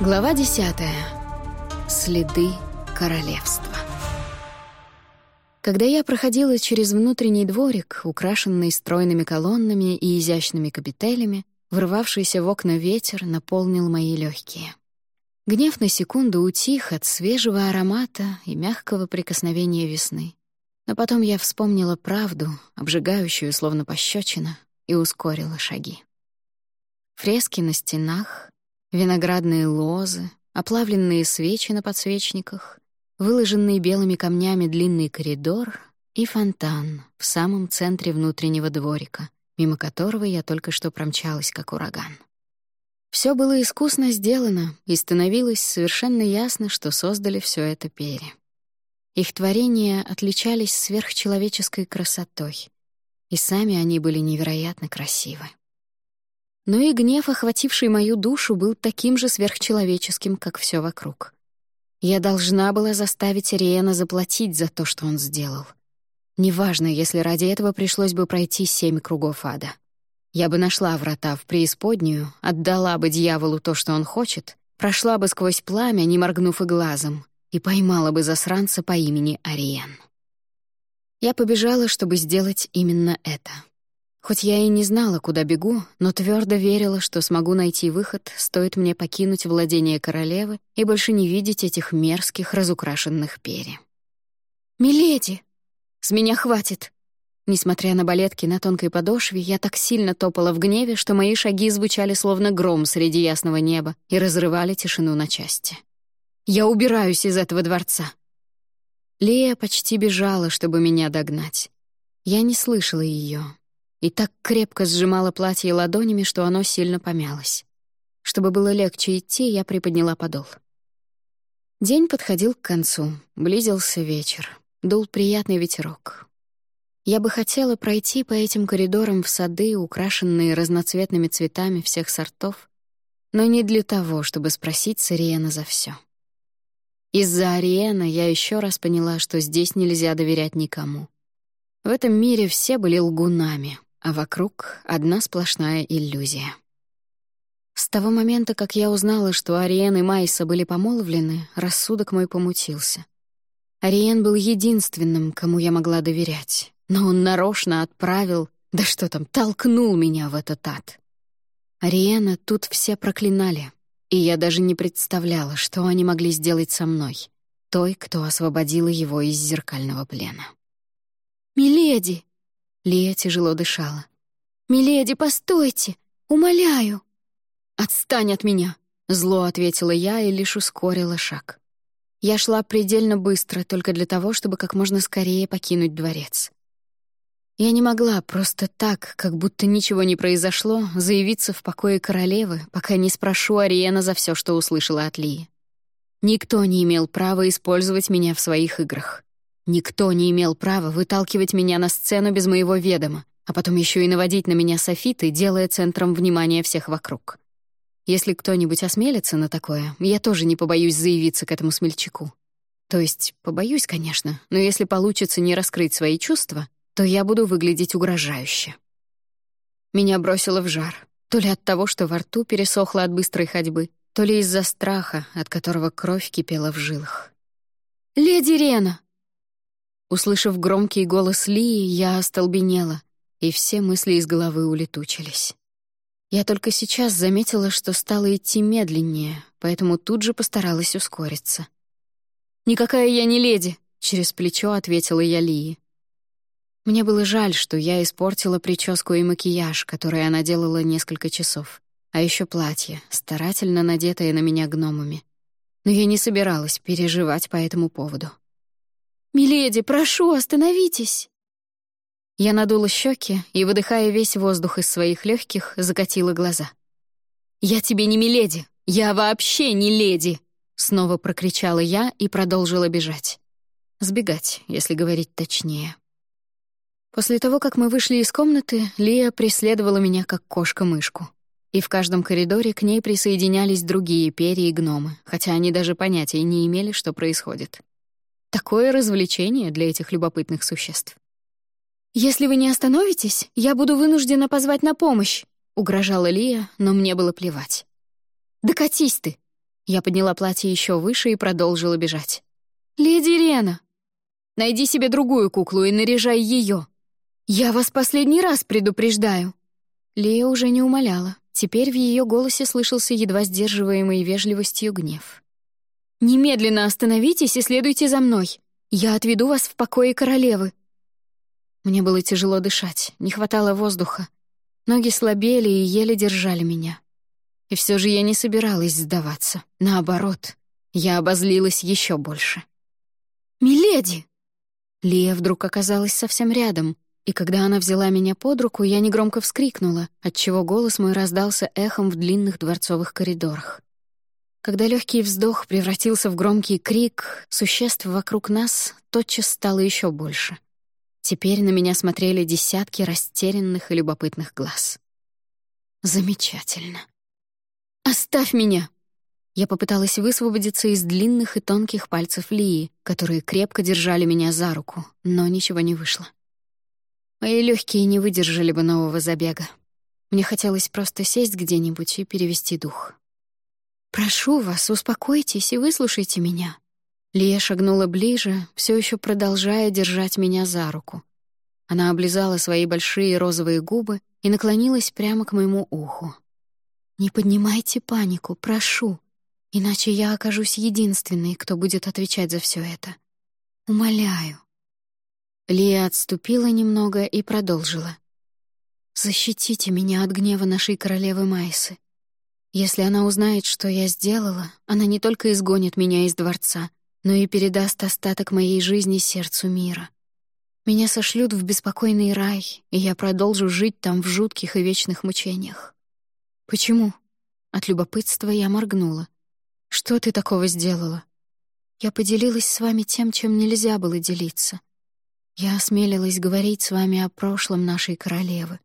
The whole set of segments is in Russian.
Глава десятая. Следы королевства. Когда я проходила через внутренний дворик, украшенный стройными колоннами и изящными капителями, врывавшийся в окна ветер наполнил мои легкие. Гнев на секунду утих от свежего аромата и мягкого прикосновения весны. Но потом я вспомнила правду, обжигающую, словно пощечина, и ускорила шаги. Фрески на стенах, виноградные лозы, оплавленные свечи на подсвечниках, выложенный белыми камнями длинный коридор и фонтан в самом центре внутреннего дворика, мимо которого я только что промчалась, как ураган. Все было искусно сделано, и становилось совершенно ясно, что создали все это перья. Их творения отличались сверхчеловеческой красотой, и сами они были невероятно красивы. Но и гнев, охвативший мою душу, был таким же сверхчеловеческим, как все вокруг. Я должна была заставить Риэна заплатить за то, что он сделал. Неважно, если ради этого пришлось бы пройти семь кругов ада. Я бы нашла врата в преисподнюю, отдала бы дьяволу то, что он хочет, прошла бы сквозь пламя, не моргнув и глазом, и поймала бы засранца по имени Ариен. Я побежала, чтобы сделать именно это. Хоть я и не знала, куда бегу, но твердо верила, что смогу найти выход, стоит мне покинуть владение королевы и больше не видеть этих мерзких, разукрашенных перьев. «Миледи! С меня хватит!» Несмотря на балетки на тонкой подошве, я так сильно топала в гневе, что мои шаги звучали словно гром среди ясного неба и разрывали тишину на части. «Я убираюсь из этого дворца!» Лея почти бежала, чтобы меня догнать. Я не слышала ее, и так крепко сжимала платье ладонями, что оно сильно помялось. Чтобы было легче идти, я приподняла подол. День подходил к концу, близился вечер, дул приятный ветерок. Я бы хотела пройти по этим коридорам в сады, украшенные разноцветными цветами всех сортов, но не для того, чтобы спросить с Ариэна за все. Из-за Ариэна я еще раз поняла, что здесь нельзя доверять никому. В этом мире все были лгунами, а вокруг одна сплошная иллюзия. С того момента, как я узнала, что Ариен и Майса были помолвлены, рассудок мой помутился. Ариен был единственным, кому я могла доверять, но он нарочно отправил, да что там, толкнул меня в этот ад. Ариена тут все проклинали, и я даже не представляла, что они могли сделать со мной, той, кто освободила его из зеркального плена. «Миледи!» Лия тяжело дышала. «Миледи, постойте! Умоляю!» «Отстань от меня!» — зло ответила я и лишь ускорила шаг. Я шла предельно быстро, только для того, чтобы как можно скорее покинуть дворец. Я не могла просто так, как будто ничего не произошло, заявиться в покое королевы, пока не спрошу Ариена за все, что услышала от Лии. Никто не имел права использовать меня в своих играх. Никто не имел права выталкивать меня на сцену без моего ведома, а потом еще и наводить на меня софиты, делая центром внимания всех вокруг. Если кто-нибудь осмелится на такое, я тоже не побоюсь заявиться к этому смельчаку. То есть, побоюсь, конечно, но если получится не раскрыть свои чувства, то я буду выглядеть угрожающе. Меня бросило в жар, то ли от того, что во рту пересохло от быстрой ходьбы, то ли из-за страха, от которого кровь кипела в жилах. «Леди Рена!» Услышав громкий голос Лии, я остолбенела, и все мысли из головы улетучились. Я только сейчас заметила, что стала идти медленнее, поэтому тут же постаралась ускориться. «Никакая я не леди», — через плечо ответила я Лии. Мне было жаль, что я испортила прическу и макияж, который она делала несколько часов, а еще платье, старательно надетое на меня гномами. Но я не собиралась переживать по этому поводу. «Миледи, прошу, остановитесь!» Я надула щеки и, выдыхая весь воздух из своих легких, закатила глаза. «Я тебе не миледи! Я вообще не леди!» Снова прокричала я и продолжила бежать. Сбегать, если говорить точнее. После того, как мы вышли из комнаты, Лия преследовала меня как кошка-мышку. И в каждом коридоре к ней присоединялись другие перья и гномы, хотя они даже понятия не имели, что происходит. Такое развлечение для этих любопытных существ. «Если вы не остановитесь, я буду вынуждена позвать на помощь», — угрожала Лия, но мне было плевать. «Да катись ты!» Я подняла платье еще выше и продолжила бежать. «Леди Рена! Найди себе другую куклу и наряжай ее. Я вас последний раз предупреждаю!» Лия уже не умоляла. Теперь в ее голосе слышался едва сдерживаемый вежливостью гнев. «Немедленно остановитесь и следуйте за мной. Я отведу вас в покое королевы». Мне было тяжело дышать, не хватало воздуха. Ноги слабели и еле держали меня. И все же я не собиралась сдаваться. Наоборот, я обозлилась еще больше. «Миледи!» Лия вдруг оказалась совсем рядом, и когда она взяла меня под руку, я негромко вскрикнула, отчего голос мой раздался эхом в длинных дворцовых коридорах. Когда легкий вздох превратился в громкий крик, существ вокруг нас тотчас стало еще больше. Теперь на меня смотрели десятки растерянных и любопытных глаз. Замечательно. «Оставь меня!» Я попыталась высвободиться из длинных и тонких пальцев Лии, которые крепко держали меня за руку, но ничего не вышло. Мои легкие не выдержали бы нового забега. Мне хотелось просто сесть где-нибудь и перевести дух. «Прошу вас, успокойтесь и выслушайте меня». Лия шагнула ближе, все еще продолжая держать меня за руку. Она облизала свои большие розовые губы и наклонилась прямо к моему уху. «Не поднимайте панику, прошу, иначе я окажусь единственной, кто будет отвечать за все это. Умоляю». Лия отступила немного и продолжила. «Защитите меня от гнева нашей королевы Майсы. Если она узнает, что я сделала, она не только изгонит меня из дворца, но и передаст остаток моей жизни сердцу мира. Меня сошлют в беспокойный рай, и я продолжу жить там в жутких и вечных мучениях. «Почему?» От любопытства я моргнула. «Что ты такого сделала?» «Я поделилась с вами тем, чем нельзя было делиться. Я осмелилась говорить с вами о прошлом нашей королевы.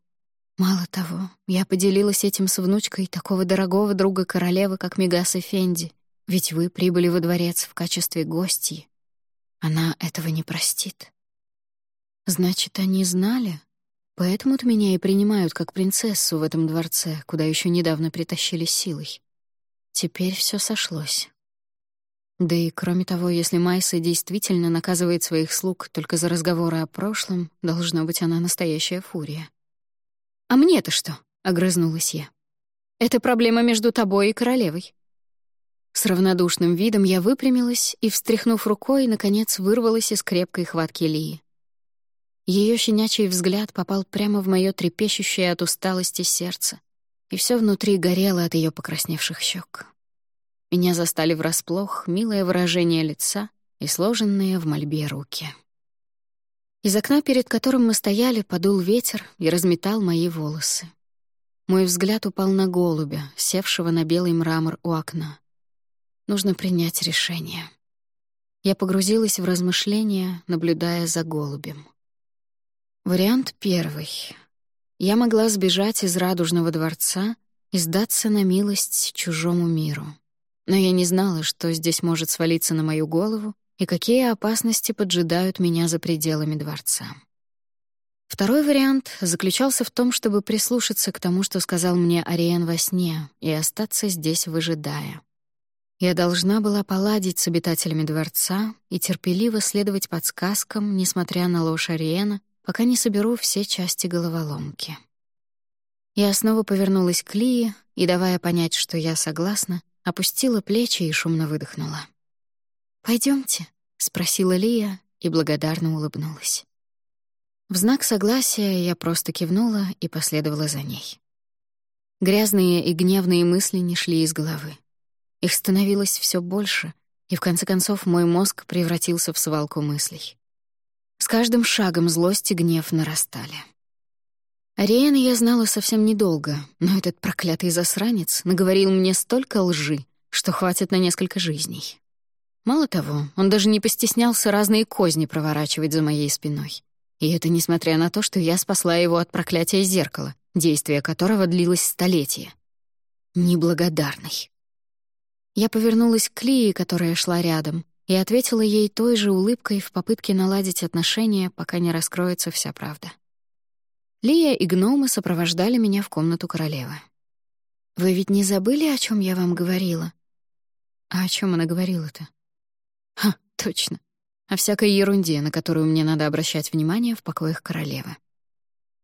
Мало того, я поделилась этим с внучкой такого дорогого друга королевы, как Мегаса Фенди, ведь вы прибыли во дворец в качестве гостьи. Она этого не простит». «Значит, они знали?» Поэтому-то меня и принимают как принцессу в этом дворце, куда еще недавно притащили силой. Теперь все сошлось. Да и кроме того, если Майса действительно наказывает своих слуг только за разговоры о прошлом, должна быть она настоящая фурия. «А мне-то что?» — огрызнулась я. «Это проблема между тобой и королевой». С равнодушным видом я выпрямилась и, встряхнув рукой, наконец вырвалась из крепкой хватки Лии. Ее щенячий взгляд попал прямо в мое трепещущее от усталости сердце, и все внутри горело от ее покрасневших щек. Меня застали врасплох милое выражение лица и сложенные в мольбе руки. Из окна, перед которым мы стояли, подул ветер и разметал мои волосы. Мой взгляд упал на голубя, севшего на белый мрамор у окна. Нужно принять решение. Я погрузилась в размышления, наблюдая за голубем. Вариант первый. Я могла сбежать из радужного дворца и сдаться на милость чужому миру. Но я не знала, что здесь может свалиться на мою голову и какие опасности поджидают меня за пределами дворца. Второй вариант заключался в том, чтобы прислушаться к тому, что сказал мне Ариен во сне, и остаться здесь, выжидая. Я должна была поладить с обитателями дворца и терпеливо следовать подсказкам, несмотря на ложь Ариена пока не соберу все части головоломки. Я снова повернулась к Лии и, давая понять, что я согласна, опустила плечи и шумно выдохнула. Пойдемте, спросила Лия и благодарно улыбнулась. В знак согласия я просто кивнула и последовала за ней. Грязные и гневные мысли не шли из головы. Их становилось все больше, и в конце концов мой мозг превратился в свалку мыслей. С каждым шагом злость и гнев нарастали. Ариэна я знала совсем недолго, но этот проклятый засранец наговорил мне столько лжи, что хватит на несколько жизней. Мало того, он даже не постеснялся разные козни проворачивать за моей спиной. И это несмотря на то, что я спасла его от проклятия зеркала, действие которого длилось столетия. Неблагодарный. Я повернулась к Лии, которая шла рядом, и ответила ей той же улыбкой в попытке наладить отношения, пока не раскроется вся правда. Лия и гномы сопровождали меня в комнату королевы. «Вы ведь не забыли, о чем я вам говорила?» А о чем она говорила-то? Ха, точно. О всякой ерунде, на которую мне надо обращать внимание в покоях королевы.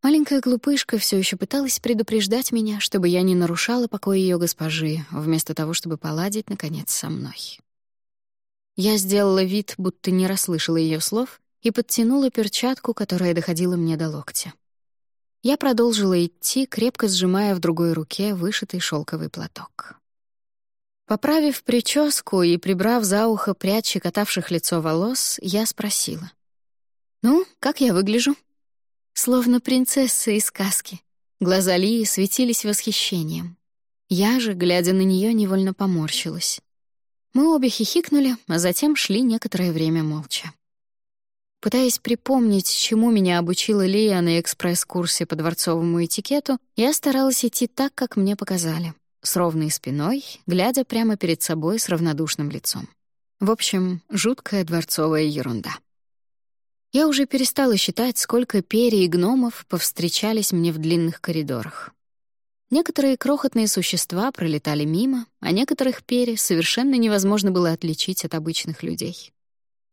Маленькая глупышка все еще пыталась предупреждать меня, чтобы я не нарушала покой ее госпожи, вместо того, чтобы поладить, наконец, со мной. Я сделала вид, будто не расслышала ее слов, и подтянула перчатку, которая доходила мне до локтя. Я продолжила идти, крепко сжимая в другой руке вышитый шелковый платок. Поправив прическу и прибрав за ухо прядь щекотавших лицо волос, я спросила. «Ну, как я выгляжу?» Словно принцесса из сказки. Глаза Лии светились восхищением. Я же, глядя на нее, невольно поморщилась. Мы обе хихикнули, а затем шли некоторое время молча. Пытаясь припомнить, чему меня обучила Лия на экспресс-курсе по дворцовому этикету, я старалась идти так, как мне показали, с ровной спиной, глядя прямо перед собой с равнодушным лицом. В общем, жуткая дворцовая ерунда. Я уже перестала считать, сколько перьев и гномов повстречались мне в длинных коридорах. Некоторые крохотные существа пролетали мимо, а некоторых перья совершенно невозможно было отличить от обычных людей.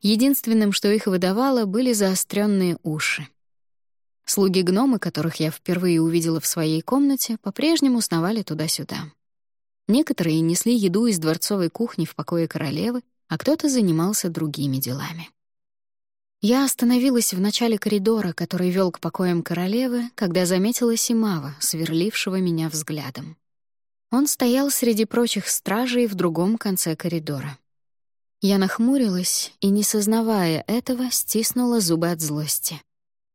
Единственным, что их выдавало, были заостренные уши. Слуги-гномы, которых я впервые увидела в своей комнате, по-прежнему сновали туда-сюда. Некоторые несли еду из дворцовой кухни в покое королевы, а кто-то занимался другими делами. Я остановилась в начале коридора, который вел к покоям королевы, когда заметила Симава, сверлившего меня взглядом. Он стоял среди прочих стражей в другом конце коридора. Я нахмурилась и, не сознавая этого, стиснула зубы от злости.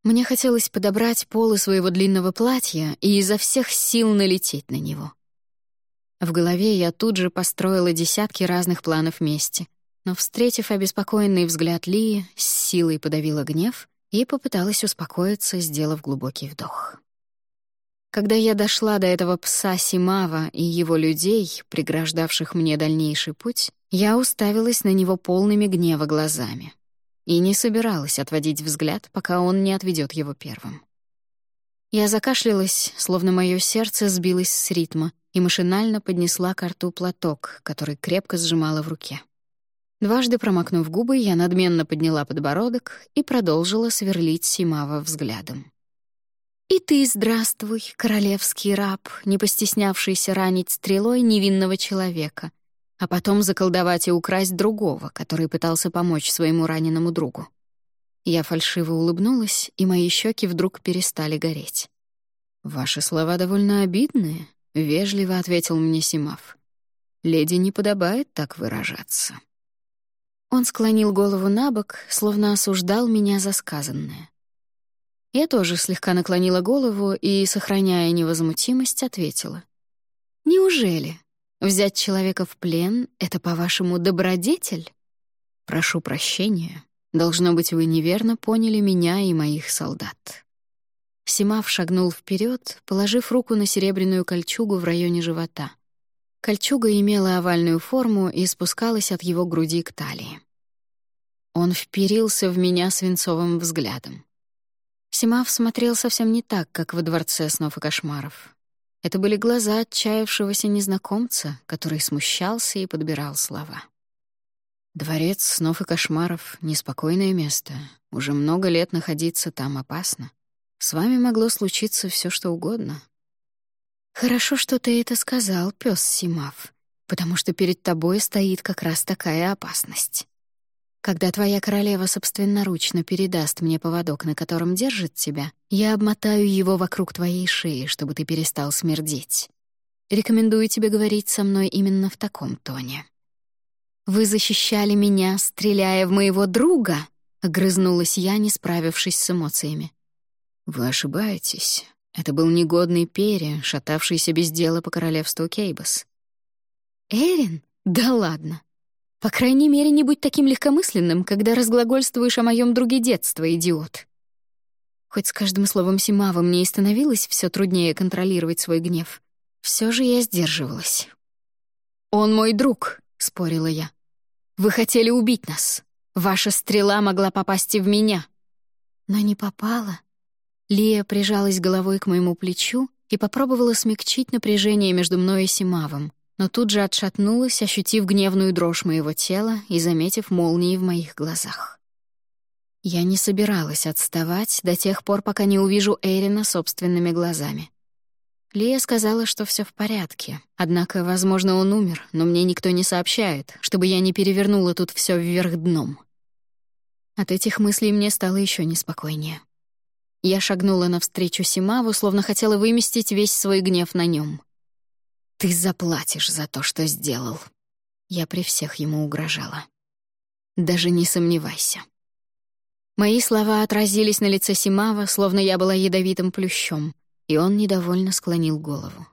Мне хотелось подобрать полы своего длинного платья и изо всех сил налететь на него. В голове я тут же построила десятки разных планов мести — но, встретив обеспокоенный взгляд Лии, с силой подавила гнев и попыталась успокоиться, сделав глубокий вдох. Когда я дошла до этого пса Симава и его людей, преграждавших мне дальнейший путь, я уставилась на него полными гнева глазами и не собиралась отводить взгляд, пока он не отведет его первым. Я закашлялась, словно мое сердце сбилось с ритма, и машинально поднесла к рту платок, который крепко сжимала в руке. Дважды промокнув губы, я надменно подняла подбородок и продолжила сверлить Симава взглядом. «И ты здравствуй, королевский раб, не постеснявшийся ранить стрелой невинного человека, а потом заколдовать и украсть другого, который пытался помочь своему раненому другу». Я фальшиво улыбнулась, и мои щеки вдруг перестали гореть. «Ваши слова довольно обидные», — вежливо ответил мне Симав. «Леди не подобает так выражаться». Он склонил голову на бок, словно осуждал меня за сказанное. Я тоже слегка наклонила голову и, сохраняя невозмутимость, ответила. «Неужели? Взять человека в плен — это, по-вашему, добродетель?» «Прошу прощения. Должно быть, вы неверно поняли меня и моих солдат». Симав шагнул вперед, положив руку на серебряную кольчугу в районе живота — Кольчуга имела овальную форму и спускалась от его груди к талии. Он вперился в меня свинцовым взглядом. Симав смотрел совсем не так, как во дворце снов и кошмаров. Это были глаза отчаявшегося незнакомца, который смущался и подбирал слова. «Дворец снов и кошмаров — неспокойное место. Уже много лет находиться там опасно. С вами могло случиться все, что угодно. «Хорошо, что ты это сказал, пес Симав, потому что перед тобой стоит как раз такая опасность. Когда твоя королева собственноручно передаст мне поводок, на котором держит тебя, я обмотаю его вокруг твоей шеи, чтобы ты перестал смердеть. Рекомендую тебе говорить со мной именно в таком тоне». «Вы защищали меня, стреляя в моего друга?» — огрызнулась я, не справившись с эмоциями. «Вы ошибаетесь. Это был негодный перья, шатавшийся без дела по королевству Кейбас. «Эрин? Да ладно. По крайней мере, не будь таким легкомысленным, когда разглагольствуешь о моем друге детства, идиот». Хоть с каждым словом Симава мне и становилось все труднее контролировать свой гнев, все же я сдерживалась. «Он мой друг», — спорила я. «Вы хотели убить нас. Ваша стрела могла попасть и в меня». Но не попала. Лия прижалась головой к моему плечу и попробовала смягчить напряжение между мной и Симавом, но тут же отшатнулась, ощутив гневную дрожь моего тела и заметив молнии в моих глазах. Я не собиралась отставать до тех пор, пока не увижу Эрина собственными глазами. Лия сказала, что все в порядке. Однако, возможно, он умер, но мне никто не сообщает, чтобы я не перевернула тут все вверх дном. От этих мыслей мне стало еще неспокойнее. Я шагнула навстречу Симаву, словно хотела выместить весь свой гнев на нем. «Ты заплатишь за то, что сделал». Я при всех ему угрожала. «Даже не сомневайся». Мои слова отразились на лице Симава, словно я была ядовитым плющом, и он недовольно склонил голову.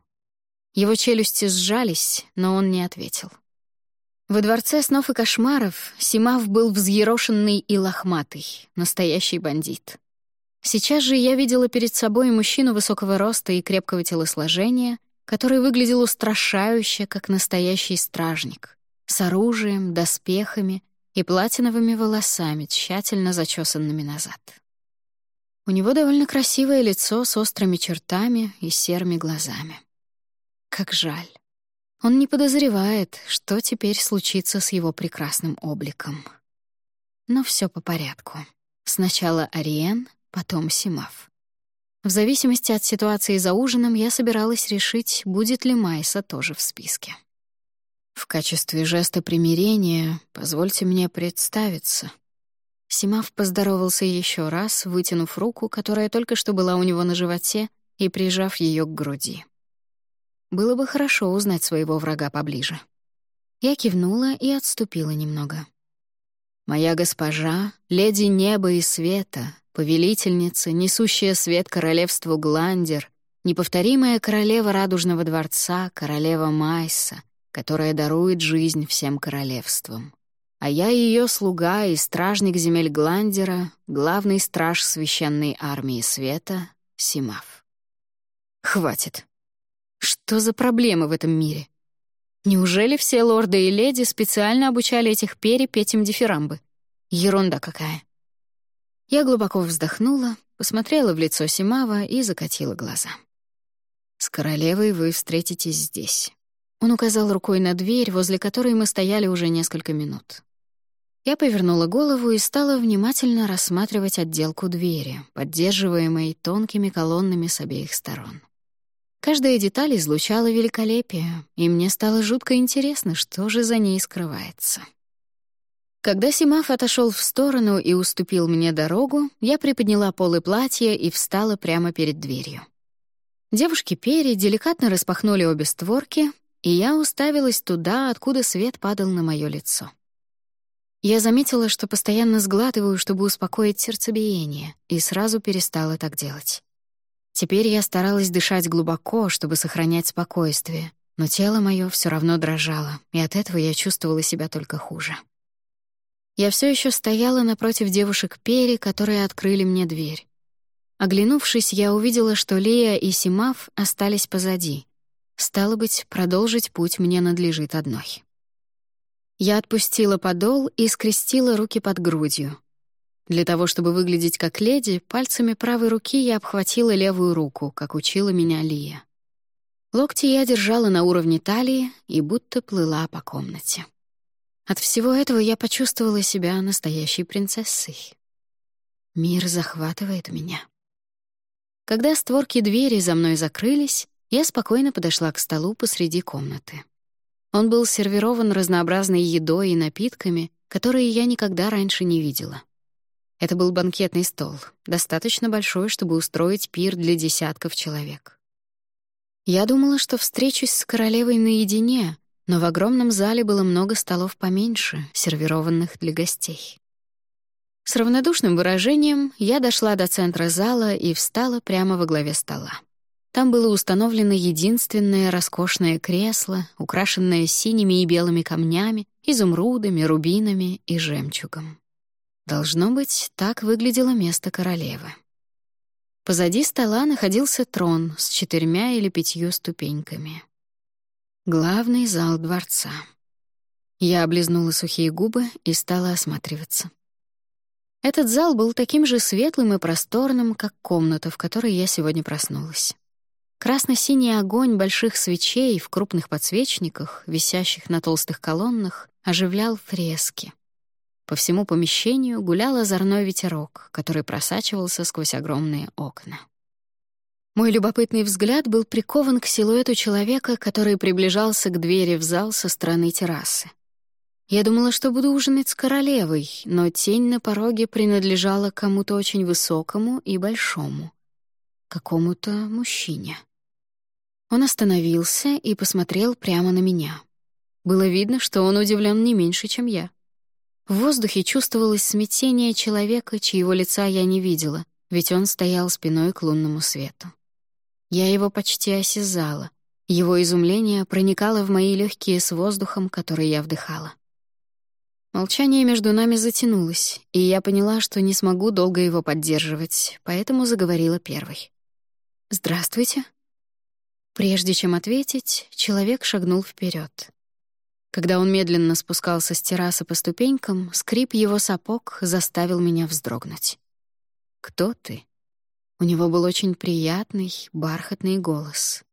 Его челюсти сжались, но он не ответил. Во дворце снов и кошмаров Симав был взъерошенный и лохматый, настоящий бандит. Сейчас же я видела перед собой мужчину высокого роста и крепкого телосложения, который выглядел устрашающе, как настоящий стражник, с оружием, доспехами и платиновыми волосами, тщательно зачесанными назад. У него довольно красивое лицо с острыми чертами и серыми глазами. Как жаль. Он не подозревает, что теперь случится с его прекрасным обликом. Но все по порядку. Сначала Ариен, потом Симав. В зависимости от ситуации за ужином я собиралась решить, будет ли Майса тоже в списке. В качестве жеста примирения позвольте мне представиться. Симав поздоровался еще раз, вытянув руку, которая только что была у него на животе, и прижав ее к груди. Было бы хорошо узнать своего врага поближе. Я кивнула и отступила немного. «Моя госпожа, леди неба и света, повелительница, несущая свет королевству Гландер, неповторимая королева Радужного дворца, королева Майса, которая дарует жизнь всем королевствам. А я ее слуга и стражник земель Гландера, главный страж священной армии света, Симав. Хватит. Что за проблемы в этом мире? Неужели все лорды и леди специально обучали этих пери петь им дифирамбы? Ерунда какая. Я глубоко вздохнула, посмотрела в лицо Симава и закатила глаза. «С королевой вы встретитесь здесь». Он указал рукой на дверь, возле которой мы стояли уже несколько минут. Я повернула голову и стала внимательно рассматривать отделку двери, поддерживаемой тонкими колоннами с обеих сторон. Каждая деталь излучала великолепие, и мне стало жутко интересно, что же за ней скрывается. Когда Симаф отошел в сторону и уступил мне дорогу, я приподняла полы платья и встала прямо перед дверью. Девушки Пери деликатно распахнули обе створки, и я уставилась туда, откуда свет падал на мое лицо. Я заметила, что постоянно сглатываю, чтобы успокоить сердцебиение, и сразу перестала так делать. Теперь я старалась дышать глубоко, чтобы сохранять спокойствие, но тело мое все равно дрожало, и от этого я чувствовала себя только хуже. Я все еще стояла напротив девушек Пери, которые открыли мне дверь. Оглянувшись, я увидела, что Лея и Симав остались позади. Стало быть, продолжить путь мне надлежит одной. Я отпустила подол и скрестила руки под грудью. Для того, чтобы выглядеть как леди, пальцами правой руки я обхватила левую руку, как учила меня Лия. Локти я держала на уровне талии и будто плыла по комнате. От всего этого я почувствовала себя настоящей принцессой. Мир захватывает меня. Когда створки двери за мной закрылись, я спокойно подошла к столу посреди комнаты. Он был сервирован разнообразной едой и напитками, которые я никогда раньше не видела. Это был банкетный стол, достаточно большой, чтобы устроить пир для десятков человек. Я думала, что встречусь с королевой наедине, но в огромном зале было много столов поменьше, сервированных для гостей. С равнодушным выражением я дошла до центра зала и встала прямо во главе стола. Там было установлено единственное роскошное кресло, украшенное синими и белыми камнями, изумрудами, рубинами и жемчугом. Должно быть, так выглядело место королевы. Позади стола находился трон с четырьмя или пятью ступеньками. Главный зал дворца. Я облизнула сухие губы и стала осматриваться. Этот зал был таким же светлым и просторным, как комната, в которой я сегодня проснулась. Красно-синий огонь больших свечей в крупных подсвечниках, висящих на толстых колоннах, оживлял фрески. По всему помещению гулял озорной ветерок, который просачивался сквозь огромные окна. Мой любопытный взгляд был прикован к силуэту человека, который приближался к двери в зал со стороны террасы. Я думала, что буду ужинать с королевой, но тень на пороге принадлежала кому-то очень высокому и большому. Какому-то мужчине. Он остановился и посмотрел прямо на меня. Было видно, что он удивлен не меньше, чем я. В воздухе чувствовалось смятение человека, чьего лица я не видела, ведь он стоял спиной к лунному свету. Я его почти осязала. Его изумление проникало в мои легкие с воздухом, который я вдыхала. Молчание между нами затянулось, и я поняла, что не смогу долго его поддерживать, поэтому заговорила первой. «Здравствуйте». Прежде чем ответить, человек шагнул вперед. Когда он медленно спускался с террасы по ступенькам, скрип его сапог заставил меня вздрогнуть. «Кто ты?» У него был очень приятный, бархатный голос.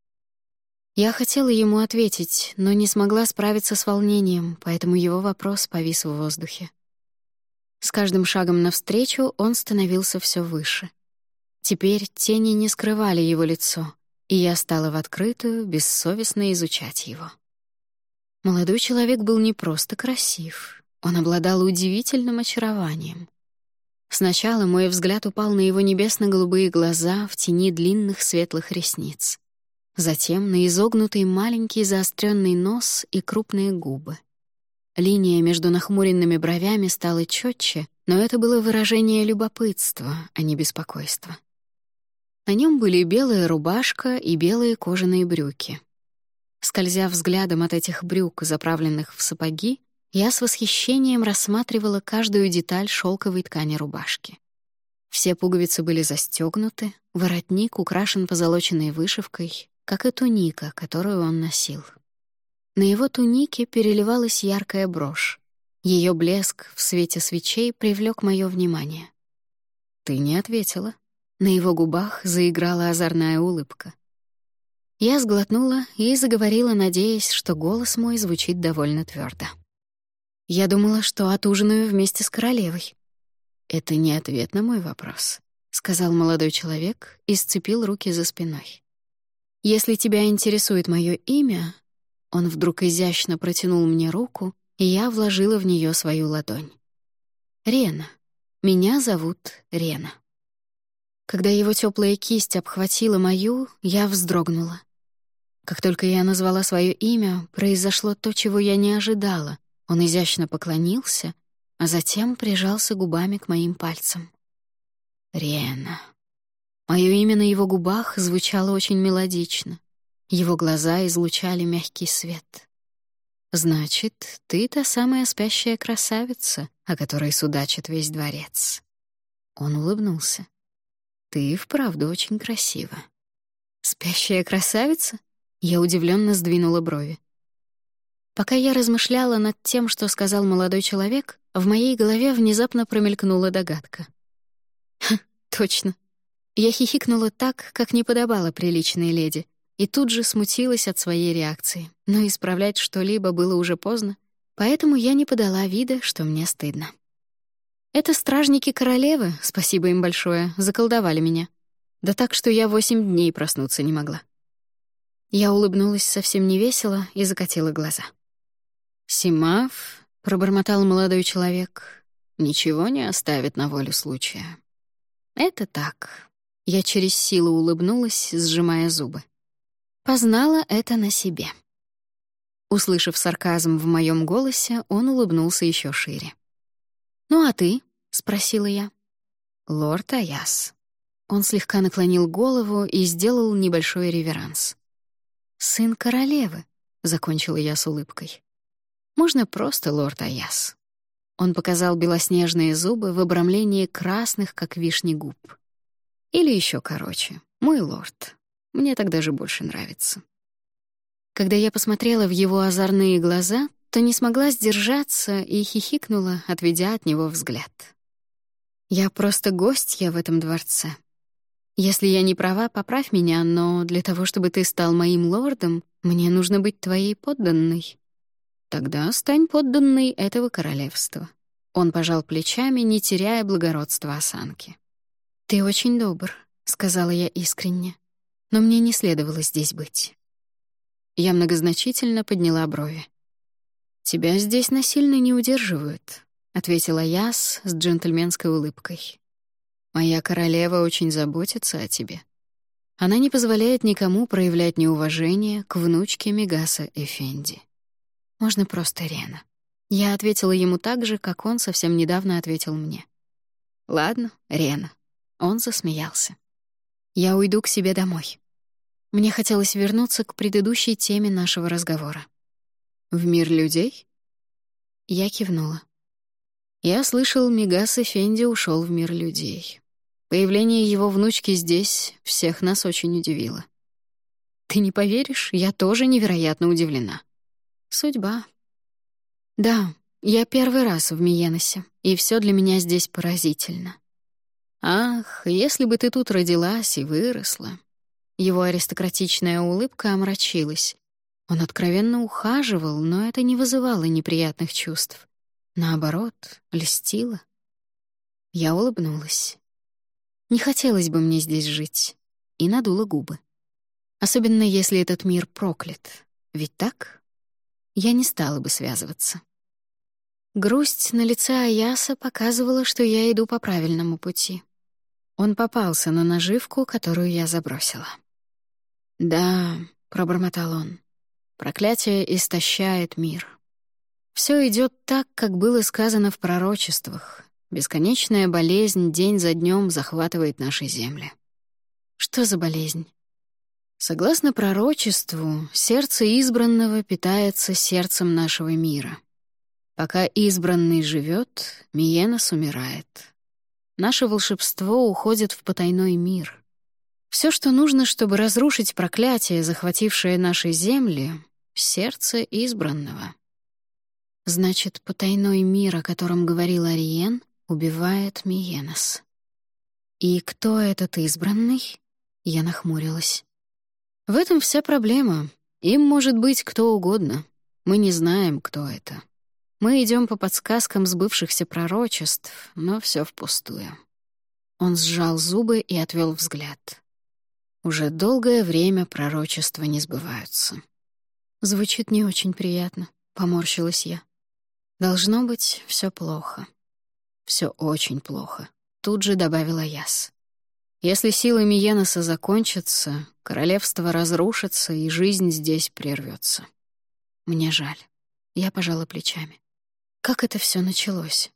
Я хотела ему ответить, но не смогла справиться с волнением, поэтому его вопрос повис в воздухе. С каждым шагом навстречу он становился все выше. Теперь тени не скрывали его лицо, и я стала в открытую, бессовестно изучать его. Молодой человек был не просто красив, он обладал удивительным очарованием. Сначала мой взгляд упал на его небесно-голубые глаза в тени длинных светлых ресниц. Затем на изогнутый маленький заостренный нос и крупные губы. Линия между нахмуренными бровями стала четче, но это было выражение любопытства, а не беспокойства. На нем были белая рубашка и белые кожаные брюки. Скользя взглядом от этих брюк, заправленных в сапоги, я с восхищением рассматривала каждую деталь шелковой ткани рубашки. Все пуговицы были застегнуты, воротник украшен позолоченной вышивкой, как и туника, которую он носил. На его тунике переливалась яркая брошь. Ее блеск в свете свечей привлек мое внимание. «Ты не ответила». На его губах заиграла озорная улыбка. Я сглотнула и заговорила, надеясь, что голос мой звучит довольно твердо. Я думала, что отужинаю вместе с королевой. Это не ответ на мой вопрос, сказал молодой человек и сцепил руки за спиной. Если тебя интересует мое имя, он вдруг изящно протянул мне руку, и я вложила в нее свою ладонь. Рена. Меня зовут Рена. Когда его теплая кисть обхватила мою, я вздрогнула. Как только я назвала свое имя, произошло то, чего я не ожидала. Он изящно поклонился, а затем прижался губами к моим пальцам. Рена. Мое имя на его губах звучало очень мелодично. Его глаза излучали мягкий свет. «Значит, ты та самая спящая красавица, о которой судачит весь дворец». Он улыбнулся. «Ты вправду очень красива». «Спящая красавица?» Я удивленно сдвинула брови. Пока я размышляла над тем, что сказал молодой человек, в моей голове внезапно промелькнула догадка. Ха, точно. Я хихикнула так, как не подобало приличной леди, и тут же смутилась от своей реакции. Но исправлять что-либо было уже поздно, поэтому я не подала вида, что мне стыдно. Это стражники королевы, спасибо им большое, заколдовали меня. Да так, что я восемь дней проснуться не могла. Я улыбнулась совсем невесело и закатила глаза. «Симав», — пробормотал молодой человек, — «ничего не оставит на волю случая». «Это так». Я через силу улыбнулась, сжимая зубы. Познала это на себе. Услышав сарказм в моем голосе, он улыбнулся еще шире. «Ну а ты?» — спросила я. «Лорд Аяс». Он слегка наклонил голову и сделал небольшой реверанс. «Сын королевы», — закончила я с улыбкой. Можно просто лорд Аяс. Он показал белоснежные зубы в обрамлении красных, как вишни губ. Или еще короче. Мой лорд. Мне так даже больше нравится. Когда я посмотрела в его озорные глаза, то не смогла сдержаться и хихикнула, отведя от него взгляд. Я просто гостья в этом дворце. Если я не права, поправь меня, но для того, чтобы ты стал моим лордом, мне нужно быть твоей подданной. Тогда стань подданной этого королевства. Он пожал плечами, не теряя благородства осанки. «Ты очень добр», — сказала я искренне. «Но мне не следовало здесь быть». Я многозначительно подняла брови. «Тебя здесь насильно не удерживают», — ответила я с, джентльменской улыбкой. «Моя королева очень заботится о тебе. Она не позволяет никому проявлять неуважение к внучке Мегаса Эфенди. Можно просто Рена». Я ответила ему так же, как он совсем недавно ответил мне. «Ладно, Рена». Он засмеялся. «Я уйду к себе домой». Мне хотелось вернуться к предыдущей теме нашего разговора. «В мир людей?» Я кивнула. Я слышал, Мегас Эфенди ушел в мир людей. Появление его внучки здесь всех нас очень удивило. Ты не поверишь, я тоже невероятно удивлена. Судьба. Да, я первый раз в Миеносе, и все для меня здесь поразительно. Ах, если бы ты тут родилась и выросла. Его аристократичная улыбка омрачилась. Он откровенно ухаживал, но это не вызывало неприятных чувств. Наоборот, льстило. Я улыбнулась. Не хотелось бы мне здесь жить. И надула губы. Особенно если этот мир проклят. Ведь так? я не стала бы связываться. Грусть на лице Аяса показывала, что я иду по правильному пути. Он попался на наживку, которую я забросила. «Да», — пробормотал он, — «проклятие истощает мир. Все идет так, как было сказано в пророчествах. Бесконечная болезнь день за днем захватывает наши земли». «Что за болезнь?» Согласно пророчеству, сердце избранного питается сердцем нашего мира. Пока избранный живет, Миенос умирает. Наше волшебство уходит в потайной мир. Все, что нужно, чтобы разрушить проклятие, захватившее наши земли — сердце избранного. Значит, потайной мир, о котором говорил Ариен, убивает Миенос. И кто этот избранный? Я нахмурилась. В этом вся проблема. Им может быть кто угодно. Мы не знаем, кто это. Мы идем по подсказкам сбывшихся пророчеств, но все впустую. Он сжал зубы и отвел взгляд. Уже долгое время пророчества не сбываются. Звучит не очень приятно, поморщилась я. Должно быть, все плохо. Все очень плохо, тут же добавила Яс. Если силы Миеноса закончатся, королевство разрушится, и жизнь здесь прервется. Мне жаль. Я пожала плечами. Как это все началось?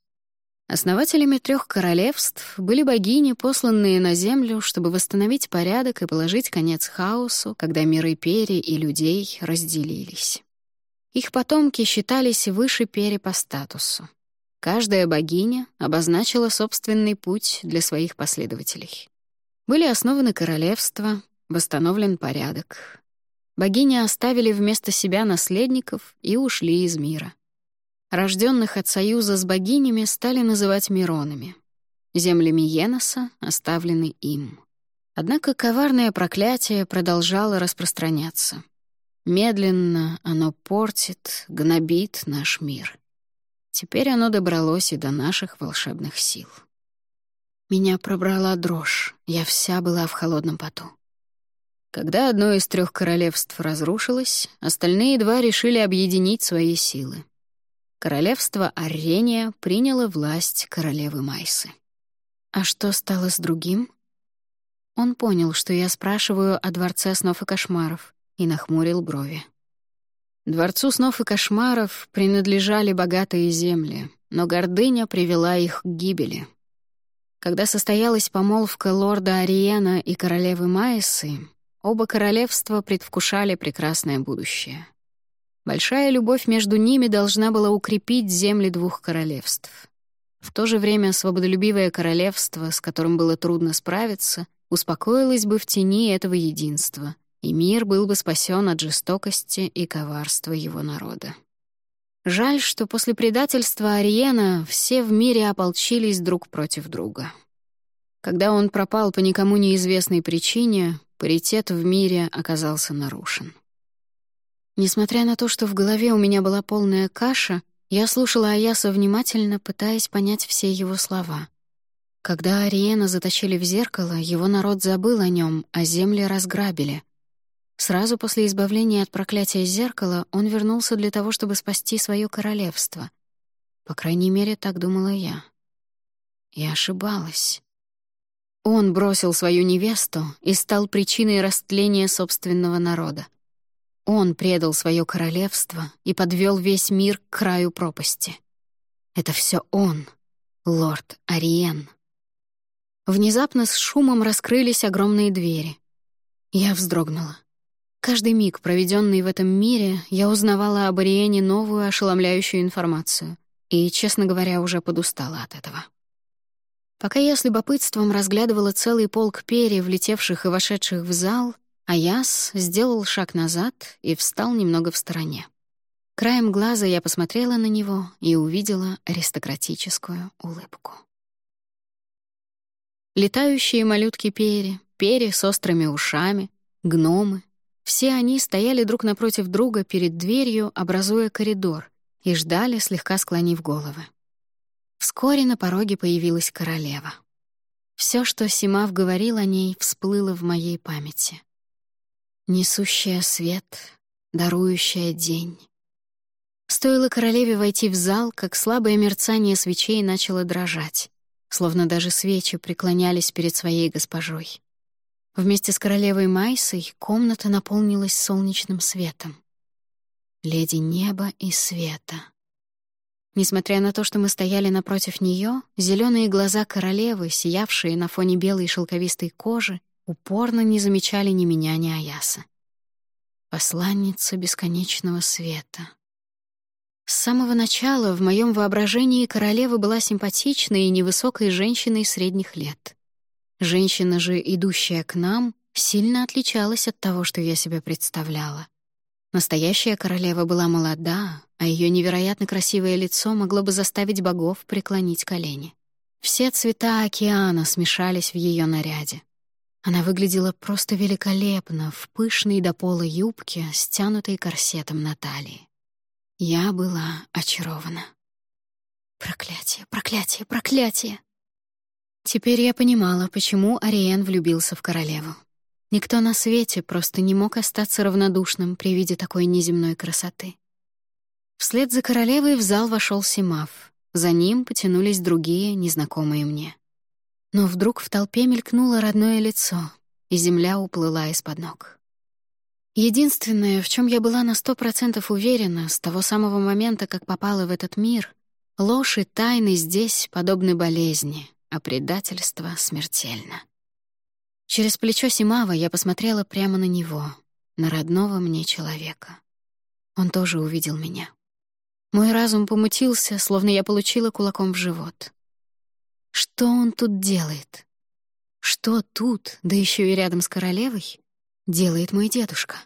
Основателями трех королевств были богини, посланные на землю, чтобы восстановить порядок и положить конец хаосу, когда миры Пери и людей разделились. Их потомки считались выше Пери по статусу. Каждая богиня обозначила собственный путь для своих последователей. Были основаны королевства, восстановлен порядок. Богини оставили вместо себя наследников и ушли из мира. Рожденных от союза с богинями стали называть Миронами. Земли Миеноса оставлены им. Однако коварное проклятие продолжало распространяться. Медленно оно портит, гнобит наш мир. Теперь оно добралось и до наших волшебных сил. Меня пробрала дрожь, я вся была в холодном поту. Когда одно из трех королевств разрушилось, остальные два решили объединить свои силы. Королевство Аррения приняло власть королевы Майсы. А что стало с другим? Он понял, что я спрашиваю о Дворце снов и кошмаров, и нахмурил брови. Дворцу снов и кошмаров принадлежали богатые земли, но гордыня привела их к гибели — когда состоялась помолвка лорда Ариена и королевы Майсы, оба королевства предвкушали прекрасное будущее. Большая любовь между ними должна была укрепить земли двух королевств. В то же время свободолюбивое королевство, с которым было трудно справиться, успокоилось бы в тени этого единства, и мир был бы спасен от жестокости и коварства его народа. Жаль, что после предательства Ариена все в мире ополчились друг против друга. Когда он пропал по никому неизвестной причине, паритет в мире оказался нарушен. Несмотря на то, что в голове у меня была полная каша, я слушала Аяса внимательно, пытаясь понять все его слова. Когда Ариена заточили в зеркало, его народ забыл о нем, а земли разграбили. Сразу после избавления от проклятия зеркала он вернулся для того, чтобы спасти свое королевство. По крайней мере, так думала я. Я ошибалась. Он бросил свою невесту и стал причиной растления собственного народа. Он предал свое королевство и подвел весь мир к краю пропасти. Это все он, лорд Ариен. Внезапно с шумом раскрылись огромные двери. Я вздрогнула. Каждый миг, проведенный в этом мире, я узнавала об Ариене новую ошеломляющую информацию и, честно говоря, уже подустала от этого. Пока я с любопытством разглядывала целый полк перьев, влетевших и вошедших в зал, Аяс сделал шаг назад и встал немного в стороне. Краем глаза я посмотрела на него и увидела аристократическую улыбку. Летающие малютки-пери, пери с острыми ушами, гномы — все они стояли друг напротив друга перед дверью, образуя коридор, и ждали, слегка склонив головы. Вскоре на пороге появилась королева. Все, что Симав говорил о ней, всплыло в моей памяти. Несущая свет, дарующая день. Стоило королеве войти в зал, как слабое мерцание свечей начало дрожать словно даже свечи преклонялись перед своей госпожой. Вместе с королевой Майсой комната наполнилась солнечным светом. Леди неба и света. Несмотря на то, что мы стояли напротив нее, зеленые глаза королевы, сиявшие на фоне белой шелковистой кожи, упорно не замечали ни меня, ни Аяса. Посланница бесконечного света. С самого начала в моем воображении королева была симпатичной и невысокой женщиной средних лет. Женщина же, идущая к нам, сильно отличалась от того, что я себе представляла. Настоящая королева была молода, а ее невероятно красивое лицо могло бы заставить богов преклонить колени. Все цвета океана смешались в ее наряде. Она выглядела просто великолепно в пышной до пола юбке, стянутой корсетом на талии. Я была очарована. Проклятие, проклятие, проклятие! Теперь я понимала, почему Ариен влюбился в королеву. Никто на свете просто не мог остаться равнодушным при виде такой неземной красоты. Вслед за королевой в зал вошел Симав. За ним потянулись другие, незнакомые мне. Но вдруг в толпе мелькнуло родное лицо, и земля уплыла из-под ног. Единственное, в чем я была на сто процентов уверена с того самого момента, как попала в этот мир, ложь и тайны здесь подобны болезни, а предательство смертельно. Через плечо Симава я посмотрела прямо на него, на родного мне человека. Он тоже увидел меня. Мой разум помутился, словно я получила кулаком в живот. Что он тут делает? Что тут, да еще и рядом с королевой, делает мой дедушка?